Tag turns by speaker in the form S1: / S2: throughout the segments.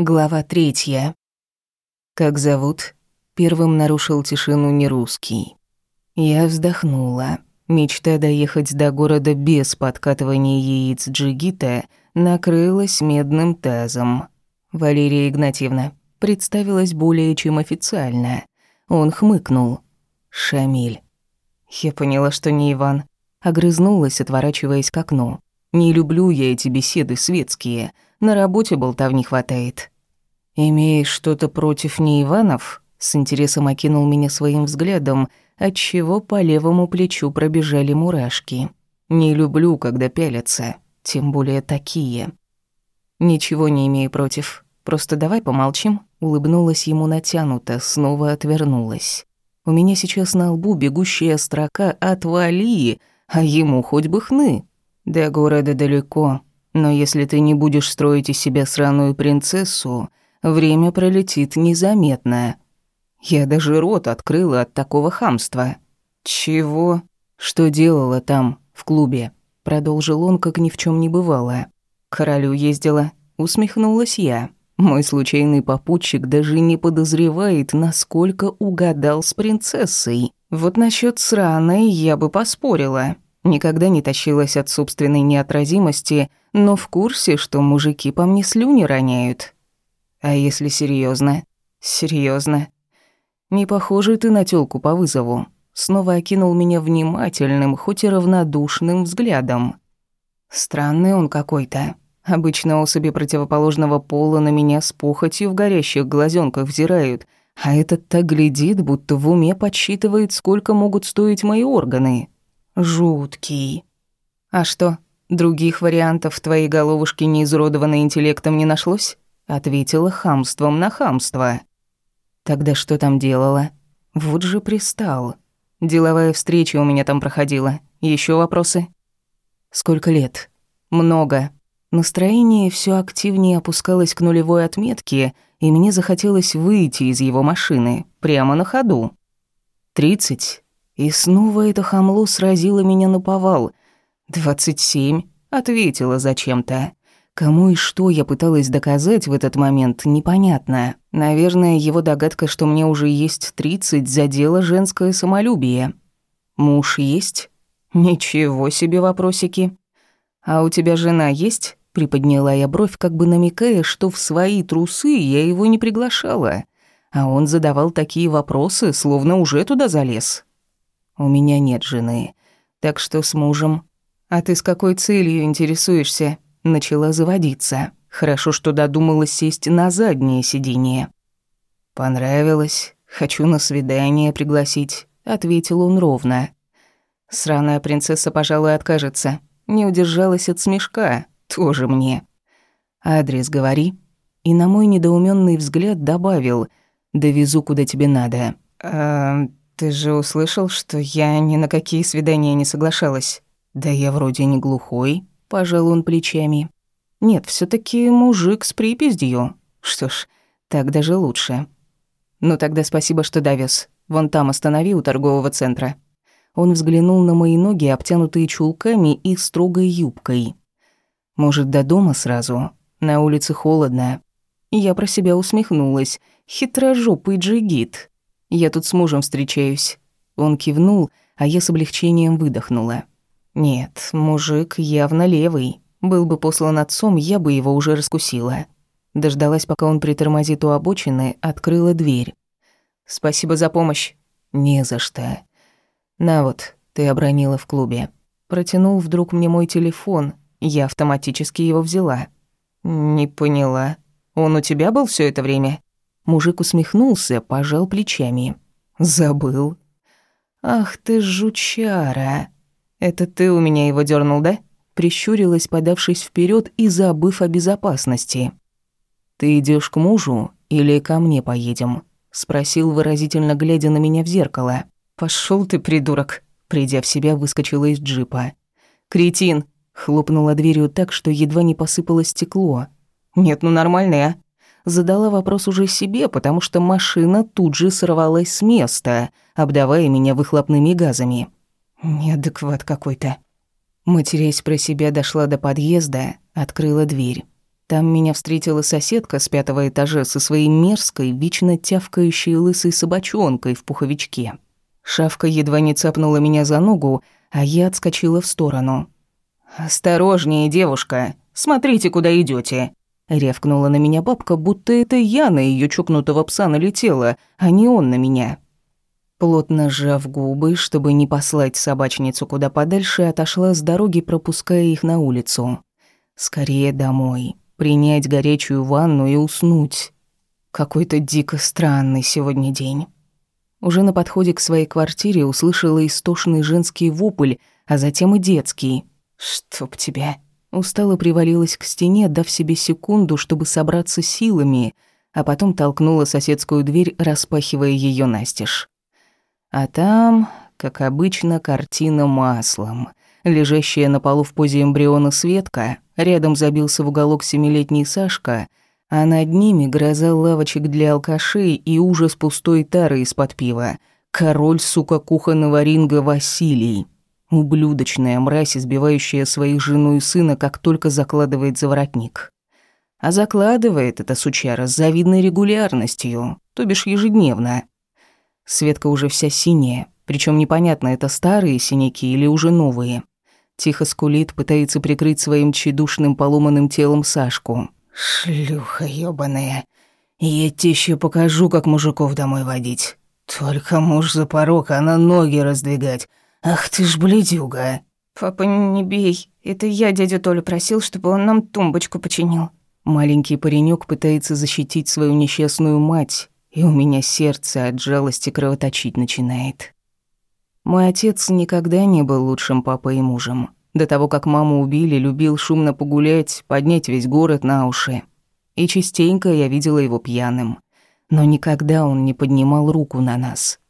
S1: Глава третья. Как зовут? Первым нарушил тишину нерусский. Я вздохнула. Мечта доехать до города без подкатывания яиц джигита накрылась медным тазом. Валерия Игнатьевна представилась более чем официально. Он хмыкнул. «Шамиль». Я поняла, что не Иван. Огрызнулась, отворачиваясь к окну. «Не люблю я эти беседы светские. На работе болтовни хватает». «Имеешь что-то против не Иванов?» С интересом окинул меня своим взглядом, отчего по левому плечу пробежали мурашки. «Не люблю, когда пялятся, тем более такие». «Ничего не имею против. Просто давай помолчим», — улыбнулась ему натянуто, снова отвернулась. «У меня сейчас на лбу бегущая строка «Отвали!», а ему хоть бы хны. До города далеко, но если ты не будешь строить из себя сраную принцессу, время пролетит незаметно. Я даже рот открыла от такого хамства. Чего? Что делала там, в клубе? Продолжил он, как ни в чем не бывало. К королю ездила. Усмехнулась я. Мой случайный попутчик даже не подозревает, насколько угадал с принцессой. Вот насчет сраной я бы поспорила. Никогда не тащилась от собственной неотразимости, но в курсе, что мужики по мне слюни роняют. А если серьезно? Серьезно? Не похожий ты на тёлку по вызову. Снова окинул меня внимательным, хоть и равнодушным взглядом. Странный он какой-то. Обычно особи противоположного пола на меня с похотью в горящих глазенках взирают, а этот так глядит, будто в уме подсчитывает, сколько могут стоить мои органы. Жуткий. А что, других вариантов в твоей головушке неизуродованной интеллектом не нашлось? Ответила хамством на хамство. Тогда что там делала? Вот же пристал. Деловая встреча у меня там проходила. Еще вопросы? Сколько лет? Много. Настроение все активнее опускалось к нулевой отметке, и мне захотелось выйти из его машины, прямо на ходу. Тридцать. И снова это хамло сразило меня на повал. «Двадцать семь», — ответила зачем-то. Кому и что я пыталась доказать в этот момент, непонятно. Наверное, его догадка, что мне уже есть тридцать, задела женское самолюбие. Муж есть? Ничего себе вопросики. А у тебя жена есть? Приподняла я бровь, как бы намекая, что в свои трусы я его не приглашала. А он задавал такие вопросы, словно уже туда залез. У меня нет жены, так что с мужем. А ты с какой целью интересуешься? начала заводиться. Хорошо, что додумалась сесть на заднее сиденье. «Понравилось. Хочу на свидание пригласить», — ответил он ровно. Сраная принцесса, пожалуй, откажется. Не удержалась от смешка. Тоже мне. «Адрес говори». И на мой недоуменный взгляд добавил «Довезу, куда тебе надо». «А, ты же услышал, что я ни на какие свидания не соглашалась?» «Да я вроде не глухой», Пожал он плечами. Нет, все таки мужик с припиздью. Что ж, так даже лучше. Ну тогда спасибо, что довез. Вон там останови у торгового центра. Он взглянул на мои ноги, обтянутые чулками и строгой юбкой. Может, до дома сразу? На улице холодно. Я про себя усмехнулась. Хитрожопый джигит. Я тут с мужем встречаюсь. Он кивнул, а я с облегчением выдохнула. Нет, мужик явно левый. Был бы послан отцом, я бы его уже раскусила. Дождалась, пока он притормозит у обочины, открыла дверь. «Спасибо за помощь». «Не за что». «На вот, ты обронила в клубе». Протянул вдруг мне мой телефон, я автоматически его взяла. «Не поняла. Он у тебя был все это время?» Мужик усмехнулся, пожал плечами. «Забыл». «Ах ты жучара!» «Это ты у меня его дернул, да?» Прищурилась, подавшись вперед и забыв о безопасности. «Ты идешь к мужу или ко мне поедем?» Спросил, выразительно глядя на меня в зеркало. Пошел ты, придурок!» Придя в себя, выскочила из джипа. «Кретин!» Хлопнула дверью так, что едва не посыпалось стекло. «Нет, ну нормальный, а?» Задала вопрос уже себе, потому что машина тут же сорвалась с места, обдавая меня выхлопными газами. Неадекват какой-то. Матерясь про себя, дошла до подъезда, открыла дверь. Там меня встретила соседка с пятого этажа со своей мерзкой, вечно тявкающей лысой собачонкой в пуховичке. Шавка едва не цапнула меня за ногу, а я отскочила в сторону. «Осторожнее, девушка! Смотрите, куда идете! Рявкнула на меня бабка, будто это я на ее чокнутого пса налетела, а не он на меня. Плотно сжав губы, чтобы не послать собачницу куда подальше, отошла с дороги, пропуская их на улицу. Скорее домой принять горячую ванну и уснуть. Какой-то дико странный сегодня день. Уже на подходе к своей квартире услышала истошный женский вопль, а затем и детский. «Чтоб тебя!» Устало привалилась к стене, дав себе секунду, чтобы собраться силами, а потом толкнула соседскую дверь, распахивая ее настежь. А там, как обычно, картина маслом. Лежащая на полу в позе эмбриона Светка, рядом забился в уголок семилетний Сашка, а над ними гроза лавочек для алкашей и ужас пустой тары из-под пива. Король, сука, кухонного ринга Василий. Ублюдочная мразь, избивающая своих жену и сына, как только закладывает заворотник. А закладывает эта сучара с завидной регулярностью, то бишь ежедневно. Светка уже вся синяя, причем непонятно, это старые синяки или уже новые. Тихо скулит, пытается прикрыть своим тщедушным поломанным телом Сашку. «Шлюха ёбаная, я тебе еще покажу, как мужиков домой водить. Только муж за порог, а на ноги раздвигать. Ах ты ж бледюга!»
S2: «Папа, не бей. Это я дядю Толю просил, чтобы он нам тумбочку починил».
S1: Маленький паренек пытается защитить свою несчастную мать, и у меня сердце от жалости кровоточить начинает. Мой отец никогда не был лучшим папой и мужем. До того, как маму убили, любил шумно погулять, поднять весь город на уши. И частенько я видела его пьяным. Но никогда он не поднимал руку на нас.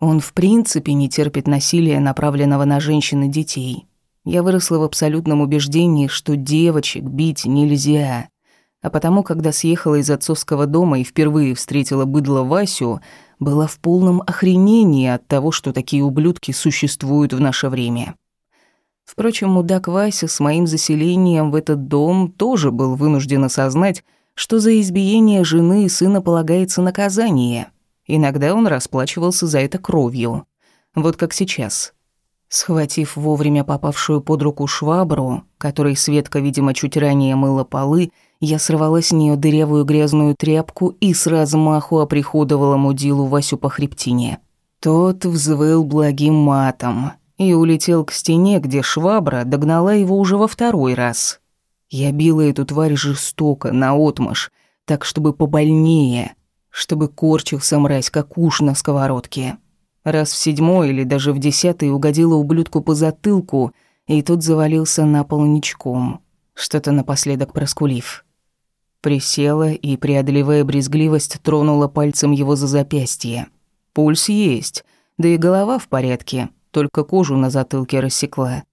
S1: Он в принципе не терпит насилия, направленного на женщин и детей. Я выросла в абсолютном убеждении, что девочек бить нельзя. А потому, когда съехала из отцовского дома и впервые встретила быдло Васю, была в полном охренении от того, что такие ублюдки существуют в наше время. Впрочем, мудак Вася с моим заселением в этот дом тоже был вынужден осознать, что за избиение жены и сына полагается наказание. Иногда он расплачивался за это кровью. Вот как сейчас. Схватив вовремя попавшую под руку швабру, которой Светка, видимо, чуть ранее мыла полы, я сорвала с нее дырявую грязную тряпку и с размаху оприходовала мудилу Васю по хребтине. Тот взвыл благим матом и улетел к стене, где швабра догнала его уже во второй раз. Я била эту тварь жестоко, наотмашь, так, чтобы побольнее, чтобы корчился мразь, как уж на сковородке. Раз в седьмой или даже в десятый угодила ублюдку по затылку, и тот завалился на пол ничком, что-то напоследок проскулив. Присела и, преодолевая брезгливость, тронула пальцем его за запястье. Пульс есть, да и голова в порядке, только кожу на затылке рассекла.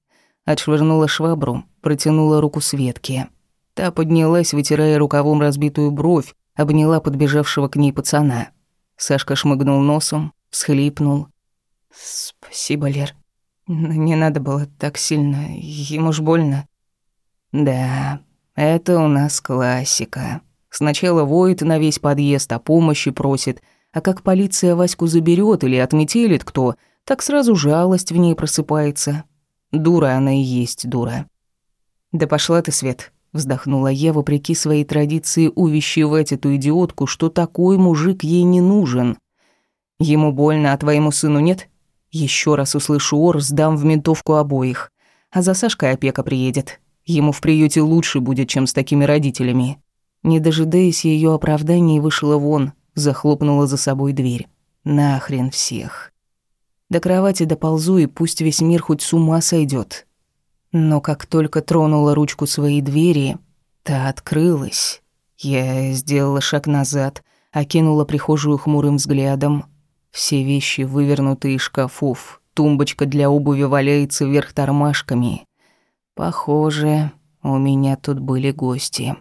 S1: Отшвырнула швабру, протянула руку Светке. Та поднялась, вытирая рукавом разбитую бровь, обняла подбежавшего к ней пацана. Сашка шмыгнул носом, всхлипнул. «Спасибо, Лер. Не надо было так сильно, ему ж больно». «Да, это у нас классика. Сначала воет на весь подъезд, о помощи просит, а как полиция Ваську заберет или отметелит кто, так сразу жалость в ней просыпается. Дура она и есть дура. Да пошла ты, Свет, вздохнула я, вопреки своей традиции увещевать эту идиотку, что такой мужик ей не нужен. Ему больно, а твоему сыну нет? Еще раз услышу ор, сдам в ментовку обоих. А за Сашкой опека приедет. Ему в приюте лучше будет, чем с такими родителями. Не дожидаясь ее оправданий, вышла вон, захлопнула за собой дверь. Нахрен всех. До кровати доползу, и пусть весь мир хоть с ума сойдет. Но как только тронула ручку своей двери, та открылась. Я сделала шаг назад, окинула прихожую хмурым взглядом. Все вещи вывернуты из шкафов, тумбочка для обуви валяется вверх тормашками. Похоже, у меня тут были гости.